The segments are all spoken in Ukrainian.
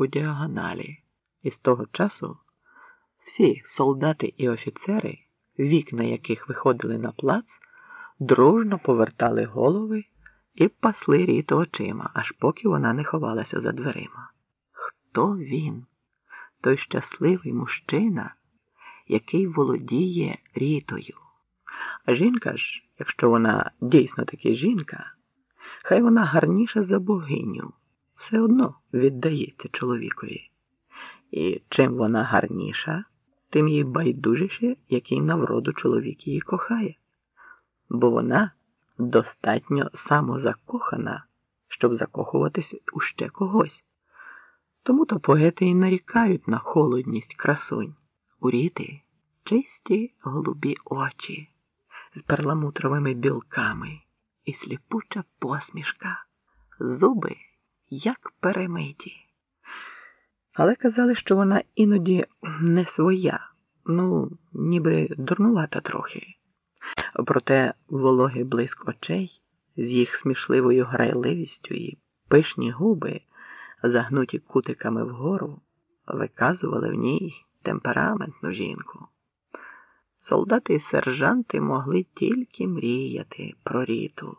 по діагоналі, і з того часу всі солдати і офіцери, вікна яких виходили на плац, дружно повертали голови і пасли ріту очима, аж поки вона не ховалася за дверима. Хто він? Той щасливий мужчина, який володіє рітою. А жінка ж, якщо вона дійсно таки жінка, хай вона гарніша за богиню, все одно віддається чоловікові. І чим вона гарніша, тим їй байдужіше, який навроду чоловік її кохає, бо вона достатньо самозакохана, щоб закохуватись у ще когось. Тому то поети і нарікають на холодність красунь. У ріти чисті голубі очі з перламутровими білками і сліпуча посмішка, зуби як перемиті. Але казали, що вона іноді не своя, ну, ніби дурнувата трохи. Проте вологий блиск очей з їх смішливою грайливістю і пишні губи, загнуті кутиками вгору, виказували в ній темпераментну жінку. Солдати і сержанти могли тільки мріяти про ріту.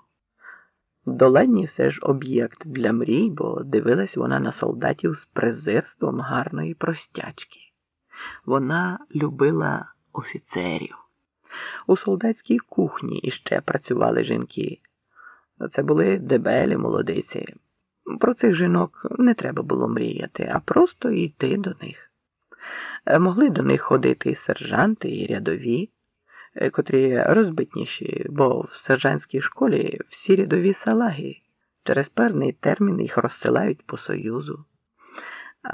Доленні все ж об'єкт для мрій, бо дивилась вона на солдатів з презирством гарної простячки. Вона любила офіцерів. У солдатській кухні іще працювали жінки. Це були дебелі молодиці. Про цих жінок не треба було мріяти, а просто йти до них. Могли до них ходити і сержанти, і рядові, котрі розбитніші, бо в сержантській школі всі рядові салаги через певний термін їх розсилають по Союзу.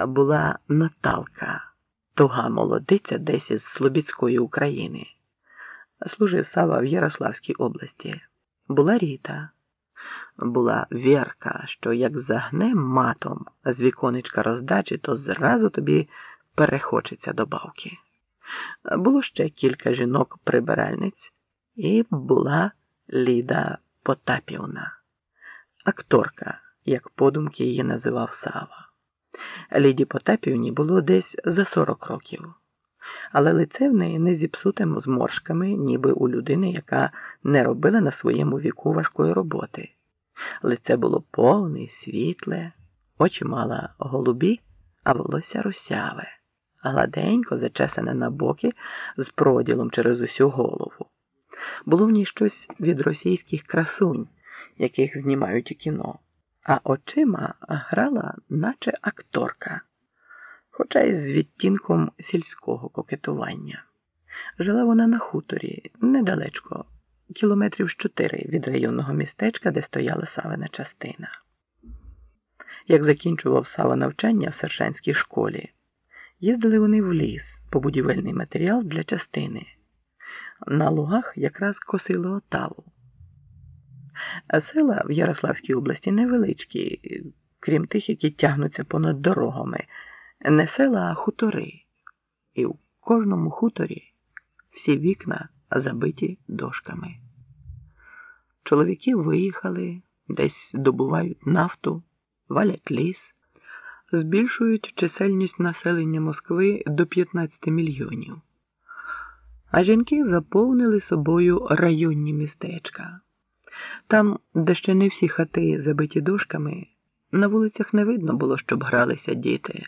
Була Наталка, туга молодиця десь із Слобідської України. Служив Сава в Ярославській області. Була Ріта, була Вірка, що як загне матом з віконечка роздачі, то зразу тобі перехочеться до бавки. Було ще кілька жінок-прибиральниць, і була Ліда Потапівна, акторка, як подумки її називав Сава. Ліді Потапівні було десь за 40 років але лице в неї не зіпсутим зморшками, ніби у людини, яка не робила на своєму віку важкої роботи. Лице було повне, світле, очі мала голубі, а волосся русяве, гладенько зачесане на боки з проділом через усю голову. Було в ній щось від російських красунь, яких знімають у кіно, а очима грала, наче акторка хоча й з відтінком сільського кокетування. Жила вона на хуторі недалечко, кілометрів чотири від районного містечка, де стояла Савина частина. Як закінчував Сава навчання в сержантській школі, їздили вони в ліс по будівельний матеріал для частини. На лугах якраз косили отаву. Села в Ярославській області невеличкі, крім тих, які тягнуться понад дорогами не села, а хутори, і в кожному хуторі всі вікна забиті дошками. Чоловіки виїхали, десь добувають нафту, валять ліс, збільшують чисельність населення Москви до 15 мільйонів. А жінки заповнили собою районні містечка. Там, де ще не всі хати забиті дошками, на вулицях не видно було, щоб гралися діти.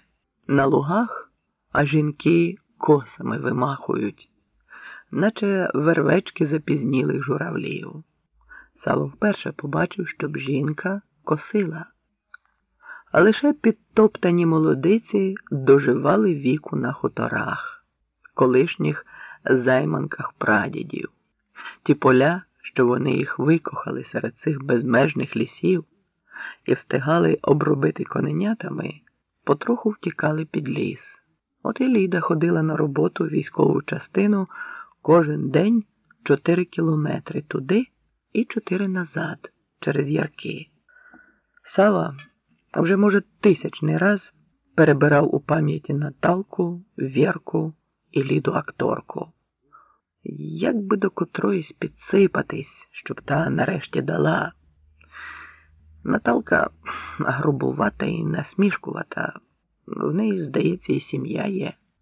На лугах, а жінки косами вимахують, наче вервечки запізнілих журавлів. Сало вперше побачив, щоб жінка косила, а лише підтоптані молодиці доживали віку на хуторах, колишніх займанках прадідів, ті поля, що вони їх викохали серед цих безмежних лісів і встигали обробити коненятами потроху втікали під ліс. От і Ліда ходила на роботу в військову частину кожен день чотири кілометри туди і чотири назад через ярки. Сава вже, може, тисячний раз перебирав у пам'яті Наталку, Вірку і Ліду акторку. Як би до котроїсь підсипатись, щоб та нарешті дала. Наталка грубувата і насмішкувата, в неї, здається, і сім'я є.